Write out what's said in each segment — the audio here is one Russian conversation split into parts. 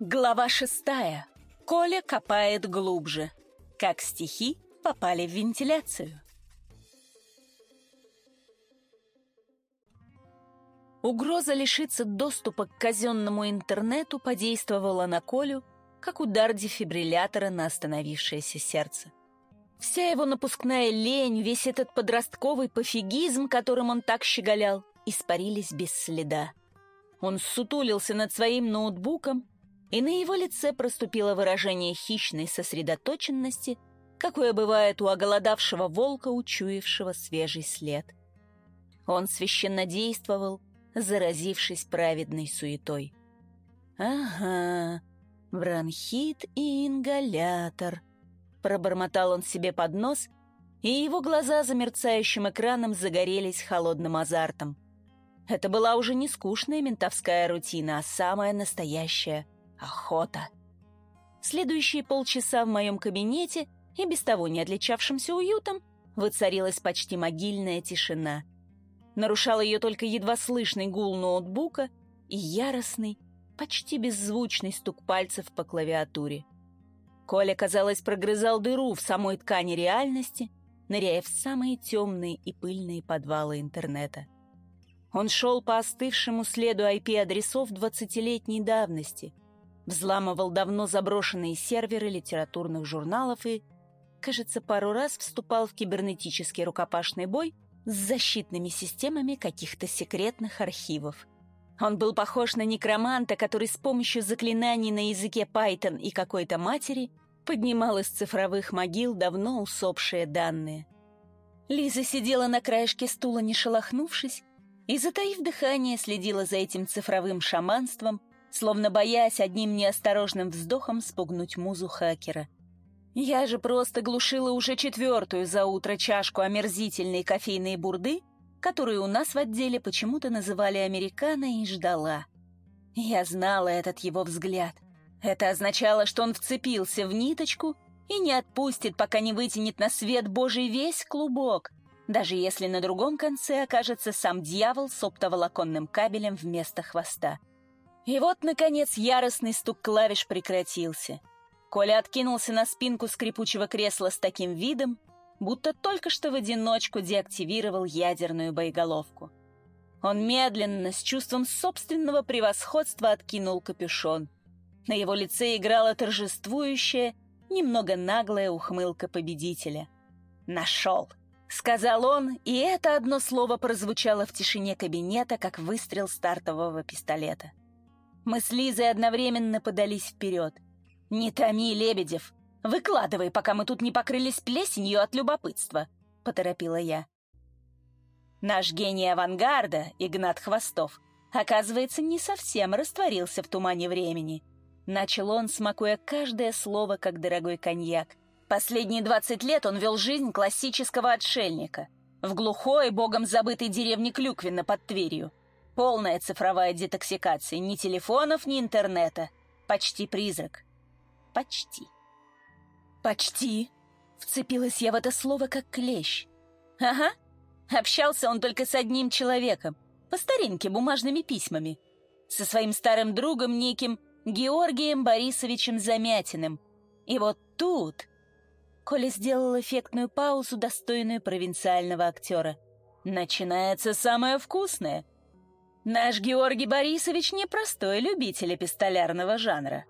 Глава шестая. Коля копает глубже. Как стихи попали в вентиляцию. Угроза лишиться доступа к казенному интернету подействовала на Колю, как удар дефибриллятора на остановившееся сердце. Вся его напускная лень, весь этот подростковый пофигизм, которым он так щеголял, испарились без следа. Он сутулился над своим ноутбуком, и на его лице проступило выражение хищной сосредоточенности, какое бывает у оголодавшего волка, учуявшего свежий след. Он священно действовал, заразившись праведной суетой. «Ага, бронхит и ингалятор», — пробормотал он себе под нос, и его глаза за мерцающим экраном загорелись холодным азартом. Это была уже не скучная ментовская рутина, а самая настоящая охота. Следующие полчаса в моем кабинете, и без того не отличавшимся уютом, воцарилась почти могильная тишина. Нарушал ее только едва слышный гул ноутбука и яростный, почти беззвучный стук пальцев по клавиатуре. Коля, казалось, прогрызал дыру в самой ткани реальности, ныряя в самые темные и пыльные подвалы интернета. Он шел по остывшему следу IP-адресов двадцатилетней давности, взламывал давно заброшенные серверы литературных журналов и, кажется, пару раз вступал в кибернетический рукопашный бой с защитными системами каких-то секретных архивов. Он был похож на некроманта, который с помощью заклинаний на языке Python и какой-то матери поднимал из цифровых могил давно усопшие данные. Лиза сидела на краешке стула, не шелохнувшись, и, затаив дыхание, следила за этим цифровым шаманством, словно боясь одним неосторожным вздохом спугнуть музу хакера. Я же просто глушила уже четвертую за утро чашку омерзительной кофейной бурды, которую у нас в отделе почему-то называли американо, и ждала. Я знала этот его взгляд. Это означало, что он вцепился в ниточку и не отпустит, пока не вытянет на свет Божий весь клубок — даже если на другом конце окажется сам дьявол с оптоволоконным кабелем вместо хвоста. И вот, наконец, яростный стук клавиш прекратился. Коля откинулся на спинку скрипучего кресла с таким видом, будто только что в одиночку деактивировал ядерную боеголовку. Он медленно, с чувством собственного превосходства откинул капюшон. На его лице играла торжествующая, немного наглая ухмылка победителя. «Нашел!» — сказал он, и это одно слово прозвучало в тишине кабинета, как выстрел стартового пистолета. Мы с Лизой одновременно подались вперед. «Не томи, Лебедев! Выкладывай, пока мы тут не покрылись плесенью от любопытства!» — поторопила я. Наш гений авангарда, Игнат Хвостов, оказывается, не совсем растворился в тумане времени. Начал он, смакуя каждое слово, как дорогой коньяк — Последние 20 лет он вел жизнь классического отшельника. В глухой, богом забытой деревне Клюквина под Тверью. Полная цифровая детоксикация. Ни телефонов, ни интернета. Почти призрак. Почти. Почти. Вцепилась я в это слово как клещ. Ага. Общался он только с одним человеком. По старинке, бумажными письмами. Со своим старым другом неким Георгием Борисовичем Замятиным. И вот тут Коля сделал эффектную паузу, достойную провинциального актера. «Начинается самое вкусное. Наш Георгий Борисович непростой любитель эпистолярного жанра.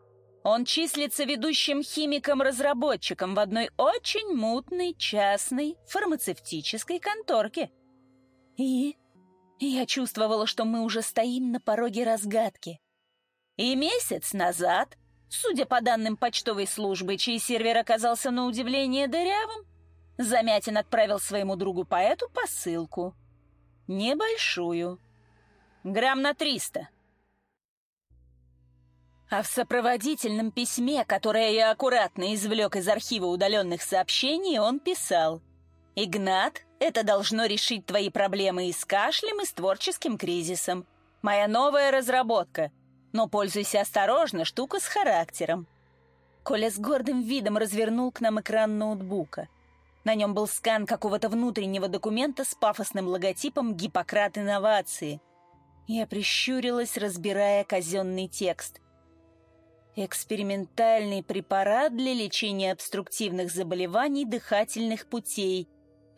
Он числится ведущим химиком-разработчиком в одной очень мутной частной фармацевтической конторке. И я чувствовала, что мы уже стоим на пороге разгадки. И месяц назад Судя по данным почтовой службы, чей сервер оказался на удивление дырявым, Замятин отправил своему другу-поэту посылку. Небольшую. Грамм на триста. А в сопроводительном письме, которое я аккуратно извлек из архива удаленных сообщений, он писал «Игнат, это должно решить твои проблемы и с кашлем, и с творческим кризисом. Моя новая разработка — но пользуйся осторожно, штука с характером». Коля с гордым видом развернул к нам экран ноутбука. На нем был скан какого-то внутреннего документа с пафосным логотипом «Гиппократ инновации». Я прищурилась, разбирая казенный текст. Экспериментальный препарат для лечения обструктивных заболеваний дыхательных путей.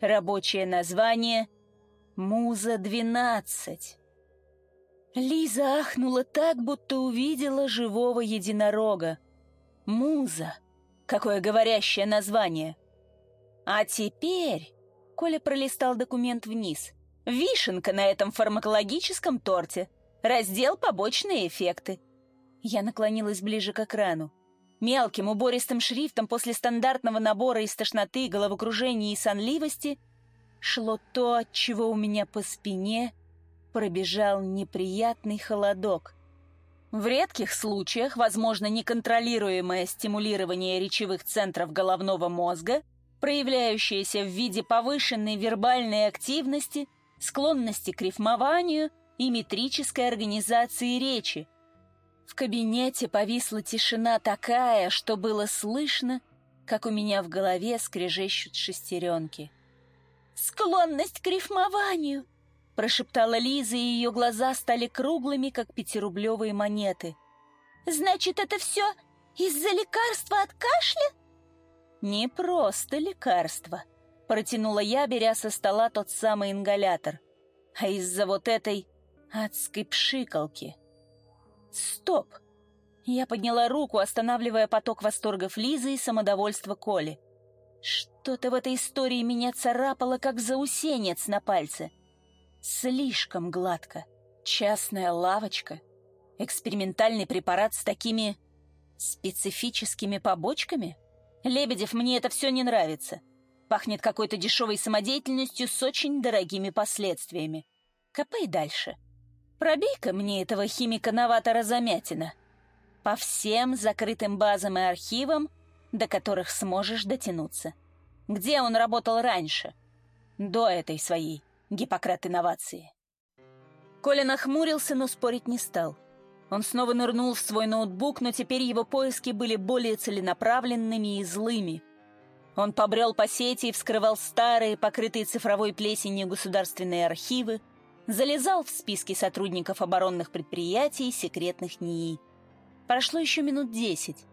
Рабочее название «Муза-12». Лиза ахнула так, будто увидела живого единорога. «Муза». Какое говорящее название. А теперь... Коля пролистал документ вниз. Вишенка на этом фармакологическом торте. Раздел «Побочные эффекты». Я наклонилась ближе к экрану. Мелким убористым шрифтом после стандартного набора из тошноты, головокружения и сонливости шло то, от чего у меня по спине пробежал неприятный холодок. В редких случаях возможно неконтролируемое стимулирование речевых центров головного мозга, проявляющееся в виде повышенной вербальной активности, склонности к рифмованию и метрической организации речи, в кабинете повисла тишина такая, что было слышно, как у меня в голове скрежещут шестеренки. «Склонность к рифмованию!» — прошептала Лиза, и ее глаза стали круглыми, как пятирублевые монеты. «Значит, это все из-за лекарства от кашля?» «Не просто лекарство», — протянула я, беря со стола тот самый ингалятор, «а из-за вот этой адской пшикалки». Стоп! Я подняла руку, останавливая поток восторгов Лизы и самодовольства Коли. Что-то в этой истории меня царапало, как заусенец на пальце. Слишком гладко. Частная лавочка. Экспериментальный препарат с такими... специфическими побочками? Лебедев, мне это все не нравится. Пахнет какой-то дешевой самодеятельностью с очень дорогими последствиями. Копай дальше. — Пробей-ка мне этого химика-новатора Замятина. По всем закрытым базам и архивам, до которых сможешь дотянуться. Где он работал раньше? До этой своей Гиппократ-инновации. Коля нахмурился, но спорить не стал. Он снова нырнул в свой ноутбук, но теперь его поиски были более целенаправленными и злыми. Он побрел по сети и вскрывал старые, покрытые цифровой плесенью государственные архивы, залезал в списки сотрудников оборонных предприятий и секретных НИИ. Прошло еще минут десять.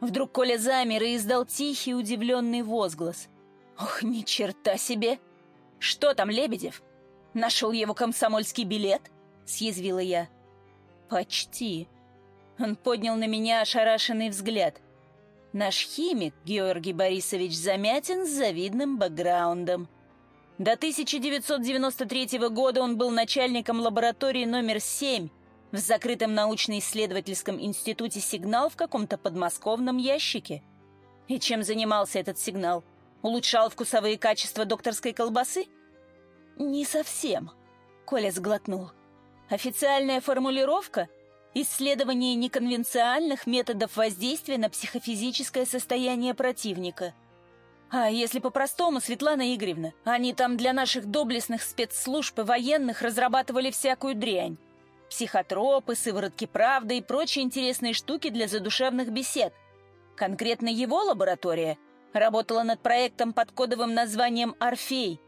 Вдруг Коля замер и издал тихий удивленный возглас. «Ох, ни черта себе! Что там, Лебедев? Нашел его комсомольский билет?» — съязвила я. «Почти». Он поднял на меня ошарашенный взгляд. Наш химик Георгий Борисович Замятин с завидным бэкграундом — до 1993 года он был начальником лаборатории номер 7 в закрытом научно-исследовательском институте «Сигнал» в каком-то подмосковном ящике. И чем занимался этот сигнал? Улучшал вкусовые качества докторской колбасы? Не совсем, Коля сглотнул. Официальная формулировка — исследование неконвенциальных методов воздействия на психофизическое состояние противника — а если по-простому, Светлана Игоревна, они там для наших доблестных спецслужб и военных разрабатывали всякую дрянь. Психотропы, сыворотки правды и прочие интересные штуки для задушевных бесед. Конкретно его лаборатория работала над проектом под кодовым названием «Орфей».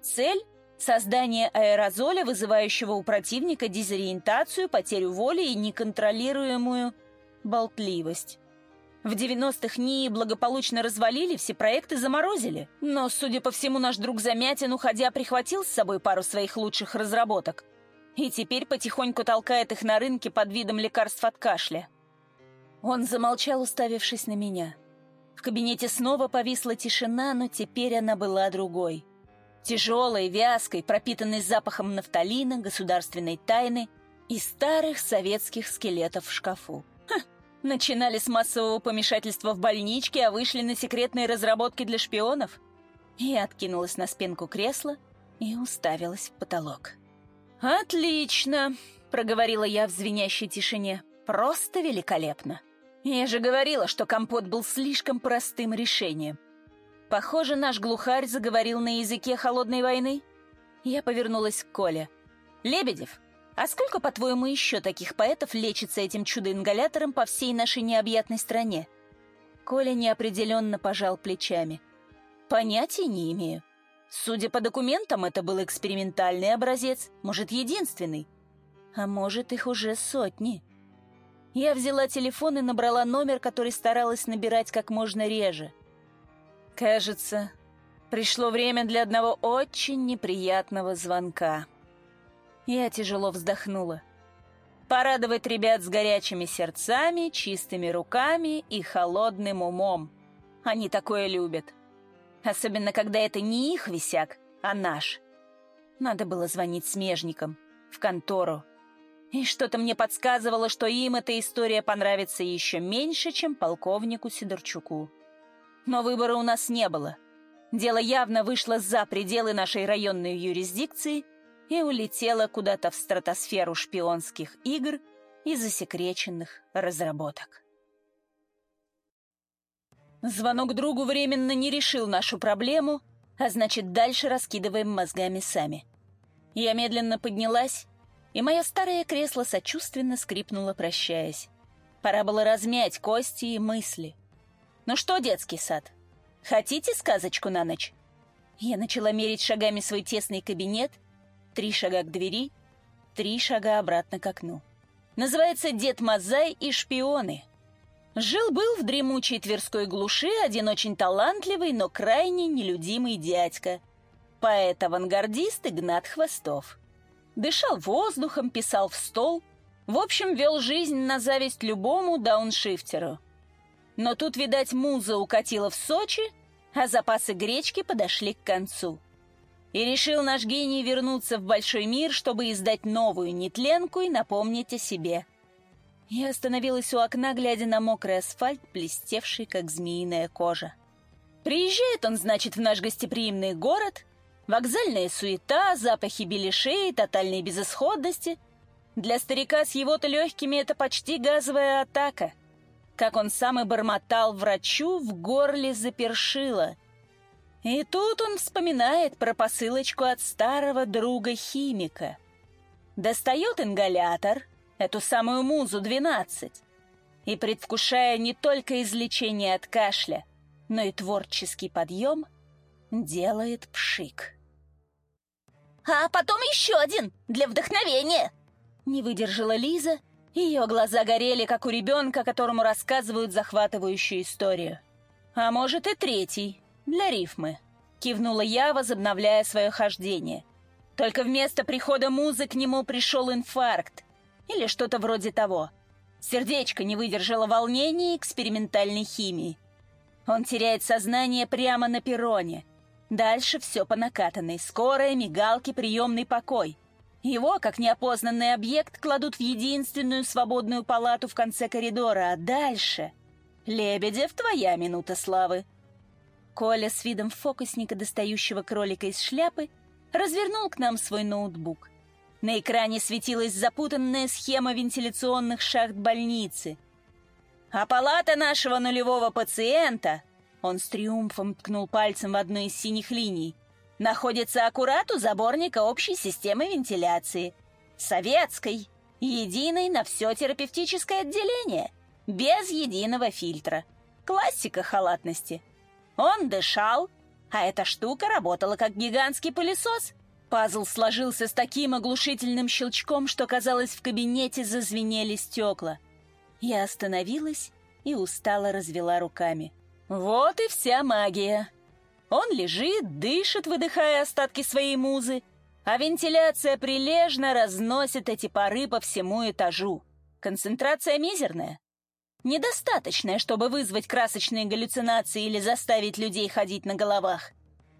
Цель — создание аэрозоля, вызывающего у противника дезориентацию, потерю воли и неконтролируемую болтливость. В 90-х НИИ благополучно развалили, все проекты заморозили. Но, судя по всему, наш друг Замятин, уходя, прихватил с собой пару своих лучших разработок. И теперь потихоньку толкает их на рынке под видом лекарств от кашля. Он замолчал, уставившись на меня. В кабинете снова повисла тишина, но теперь она была другой. Тяжелой, вязкой, пропитанной запахом нафталина, государственной тайны и старых советских скелетов в шкафу. Начинали с массового помешательства в больничке, а вышли на секретные разработки для шпионов? Я откинулась на спинку кресла и уставилась в потолок. «Отлично!» — проговорила я в звенящей тишине. «Просто великолепно! Я же говорила, что компот был слишком простым решением. Похоже, наш глухарь заговорил на языке холодной войны». Я повернулась к Коле. «Лебедев, а сколько, по-твоему, еще таких поэтов лечится этим чудо-ингалятором по всей нашей необъятной стране? Коля неопределенно пожал плечами. Понятия не имею. Судя по документам, это был экспериментальный образец, может, единственный. А может, их уже сотни. Я взяла телефон и набрала номер, который старалась набирать как можно реже. Кажется, пришло время для одного очень неприятного звонка. Я тяжело вздохнула. Порадовать ребят с горячими сердцами, чистыми руками и холодным умом. Они такое любят. Особенно, когда это не их висяк, а наш. Надо было звонить смежникам, в контору. И что-то мне подсказывало, что им эта история понравится еще меньше, чем полковнику Сидорчуку. Но выбора у нас не было. Дело явно вышло за пределы нашей районной юрисдикции и улетело куда-то в стратосферу шпионских игр и засекреченных разработок. Звонок другу временно не решил нашу проблему, а значит, дальше раскидываем мозгами сами. Я медленно поднялась, и мое старое кресло сочувственно скрипнуло, прощаясь. Пора было размять кости и мысли. «Ну что, детский сад, хотите сказочку на ночь?» Я начала мерить шагами свой тесный кабинет, три шага к двери, три шага обратно к окну. Называется «Дед Мазай и шпионы». Жил-был в дремучей Тверской глуши один очень талантливый, но крайне нелюдимый дядька. Поэт-авангардист Игнат Хвостов. Дышал воздухом, писал в стол. В общем, вел жизнь на зависть любому дауншифтеру. Но тут, видать, муза укатила в Сочи, а запасы гречки подошли к концу. И решил наш гений вернуться в большой мир, чтобы издать новую нетленку и напомнить о себе – я остановилась у окна, глядя на мокрый асфальт, блестевший, как змеиная кожа. Приезжает он, значит, в наш гостеприимный город. Вокзальная суета, запахи беляшей, тотальной безысходности. Для старика с его-то легкими это почти газовая атака. Как он сам и бормотал врачу, в горле запершило. И тут он вспоминает про посылочку от старого друга-химика. Достает ингалятор — эту самую музу-12, и, предвкушая не только излечение от кашля, но и творческий подъем, делает пшик. «А потом еще один, для вдохновения!» Не выдержала Лиза, ее глаза горели, как у ребенка, которому рассказывают захватывающую историю. «А может и третий, для рифмы», — кивнула я, возобновляя свое хождение. Только вместо прихода музы к нему пришел инфаркт, или что-то вроде того. Сердечко не выдержало волнения экспериментальной химии. Он теряет сознание прямо на перроне. Дальше все по накатанной. Скорая, мигалки, приемный покой. Его, как неопознанный объект, кладут в единственную свободную палату в конце коридора, а дальше... Лебедев, твоя минута славы. Коля с видом фокусника, достающего кролика из шляпы, развернул к нам свой ноутбук. На экране светилась запутанная схема вентиляционных шахт больницы. «А палата нашего нулевого пациента...» Он с триумфом ткнул пальцем в одну из синих линий. «Находится аккурат у заборника общей системы вентиляции. Советской, единой на все терапевтическое отделение, без единого фильтра. Классика халатности. Он дышал, а эта штука работала как гигантский пылесос, Пазл сложился с таким оглушительным щелчком, что, казалось, в кабинете зазвенели стекла. Я остановилась и устало развела руками. Вот и вся магия. Он лежит, дышит, выдыхая остатки своей музы, а вентиляция прилежно разносит эти пары по всему этажу. Концентрация мизерная. Недостаточная, чтобы вызвать красочные галлюцинации или заставить людей ходить на головах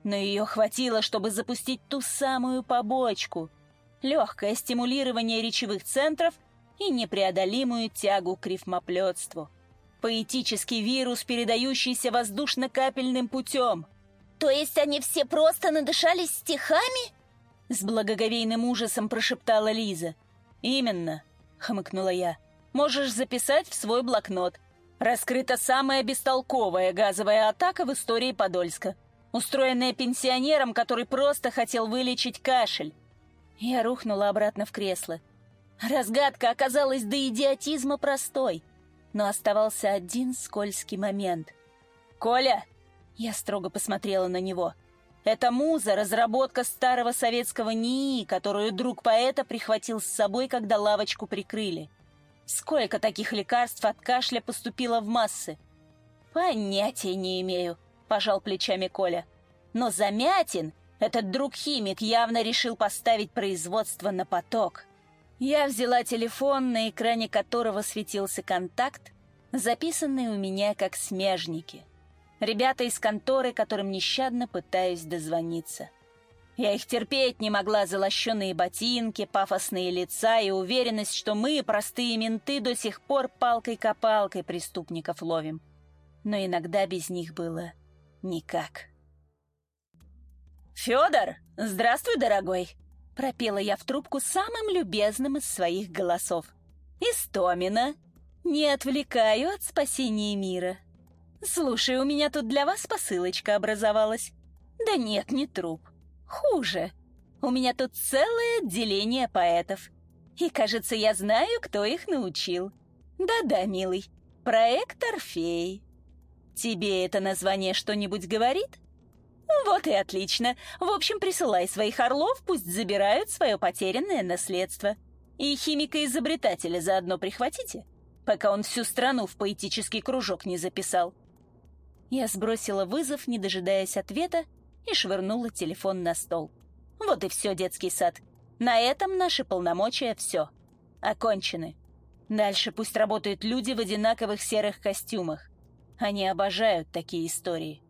но ее хватило, чтобы запустить ту самую побочку — легкое стимулирование речевых центров и непреодолимую тягу к рифмоплетству. Поэтический вирус, передающийся воздушно-капельным путем. «То есть они все просто надышались стихами?» С благоговейным ужасом прошептала Лиза. «Именно», — хмыкнула я. «Можешь записать в свой блокнот. Раскрыта самая бестолковая газовая атака в истории Подольска устроенная пенсионером, который просто хотел вылечить кашель. Я рухнула обратно в кресло. Разгадка оказалась до идиотизма простой, но оставался один скользкий момент. «Коля!» — я строго посмотрела на него. «Это муза, разработка старого советского НИИ, которую друг поэта прихватил с собой, когда лавочку прикрыли. Сколько таких лекарств от кашля поступило в массы? Понятия не имею, пожал плечами Коля. Но Замятин, этот друг-химик, явно решил поставить производство на поток. Я взяла телефон, на экране которого светился контакт, записанный у меня как смежники. Ребята из конторы, которым нещадно пытаюсь дозвониться. Я их терпеть не могла за ботинки, пафосные лица и уверенность, что мы, простые менты, до сих пор палкой-копалкой преступников ловим. Но иногда без них было никак. «Федор, здравствуй, дорогой!» — пропела я в трубку самым любезным из своих голосов. «Истомина! Не отвлекаю от спасения мира. Слушай, у меня тут для вас посылочка образовалась. Да нет, не труп. Хуже. У меня тут целое отделение поэтов. И, кажется, я знаю, кто их научил. Да-да, милый, проект «Орфей». Тебе это название что-нибудь говорит? Вот и отлично. В общем, присылай своих орлов, пусть забирают свое потерянное наследство. И химика-изобретателя заодно прихватите, пока он всю страну в поэтический кружок не записал. Я сбросила вызов, не дожидаясь ответа, и швырнула телефон на стол. Вот и все, детский сад. На этом наши полномочия все. Окончены. Дальше пусть работают люди в одинаковых серых костюмах. Они обожают такие истории.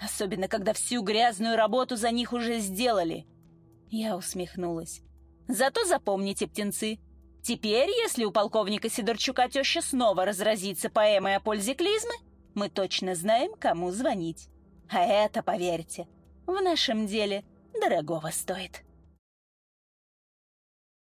Особенно, когда всю грязную работу за них уже сделали. Я усмехнулась. Зато запомните, птенцы, теперь, если у полковника Сидорчука теща снова разразится поэмой о пользе клизмы, мы точно знаем, кому звонить. А это, поверьте, в нашем деле дорогого стоит.